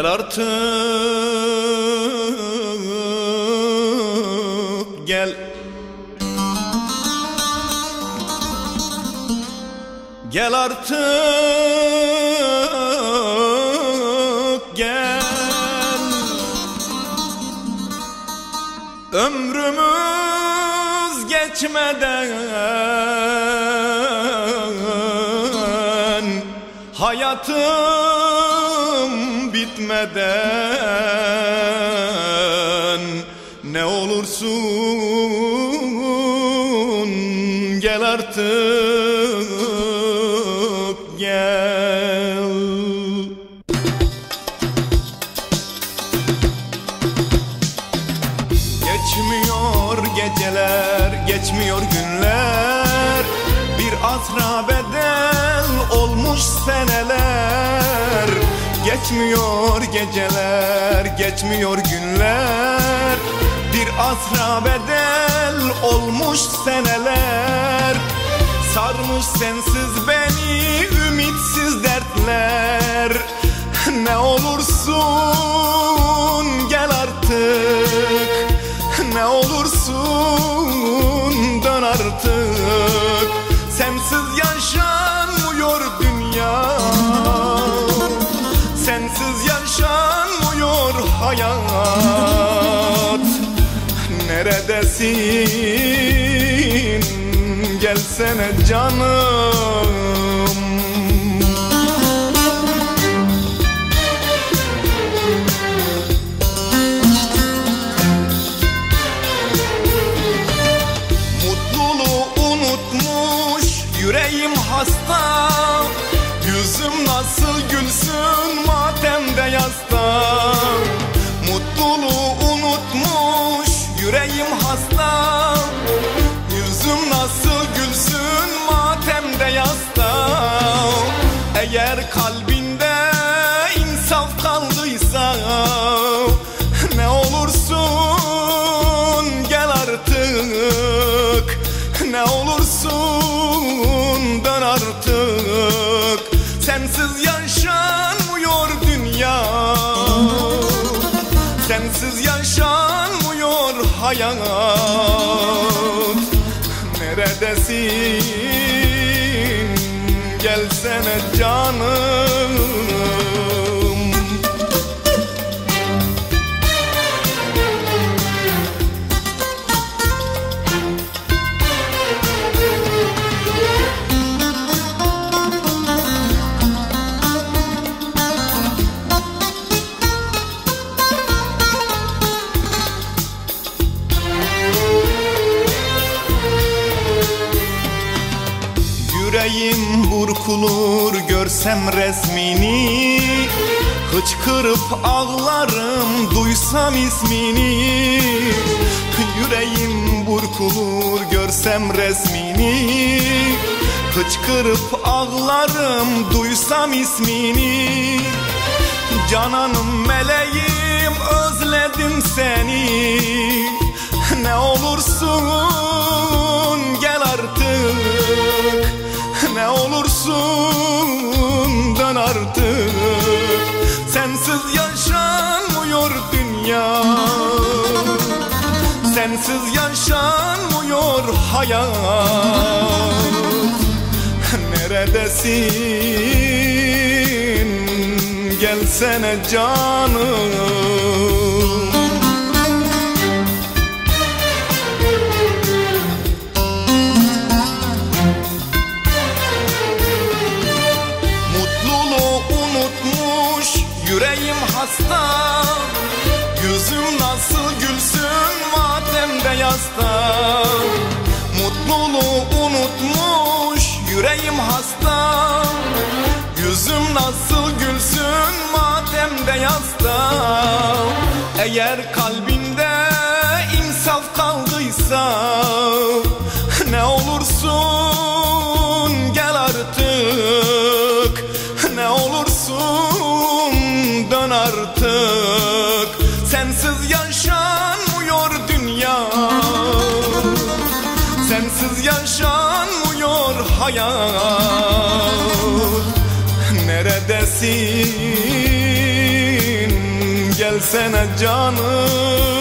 Gel artık gel. Gel artık gel. Ömrümüz geçmeden Hayatım bitmeden Ne olursun gel artık gel. Geçmiyor geceler, geçmiyor günler. Bir asra bedel olmuş seneler Geçmiyor geceler, geçmiyor günler. Bir asra bedel olmuş seneler. Sarmış sensiz beni ümitsiz dertler. Ne olursun gel artık. Ne olursun dön artık hayat. Neredesin? Gelsene canım. Mutluluğu unutmuş yüreğim hasta yüreğim hasta hayat Neredesin? Gelsene canım Yüreğim burkulur görsem resmini. Hıçkırıp ağlarım duysam ismini. Yüreğim burkulur görsem resmini. Hıçkırıp ağlarım duysam ismini. Cananım meleğim özledim seni. Ne olursun artık. Sensiz yaşanmıyor dünya. Sensiz yaşanmıyor hayat. Neredesin? Gelsene canım yüreğim hasta. Yüzüm nasıl gülsün matemde yasta Mutluluğu unutmuş yüreğim hasta. Yüzüm nasıl gülsün matemde yasta Eğer kalbinde yaşanmıyor dünya. Sensiz yaşanmıyor hayat. Neredesin? Versene canım